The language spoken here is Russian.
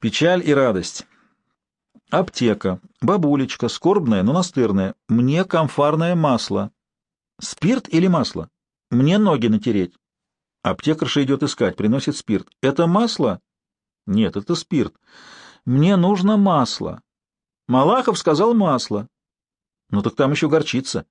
Печаль и радость. Аптека. Бабулечка, скорбная, но настырная. Мне комфарное масло. Спирт или масло? Мне ноги натереть. Аптекарша идет искать, приносит спирт. Это масло? Нет, это спирт. Мне нужно масло. Малахов сказал масло. Ну так там еще горчица.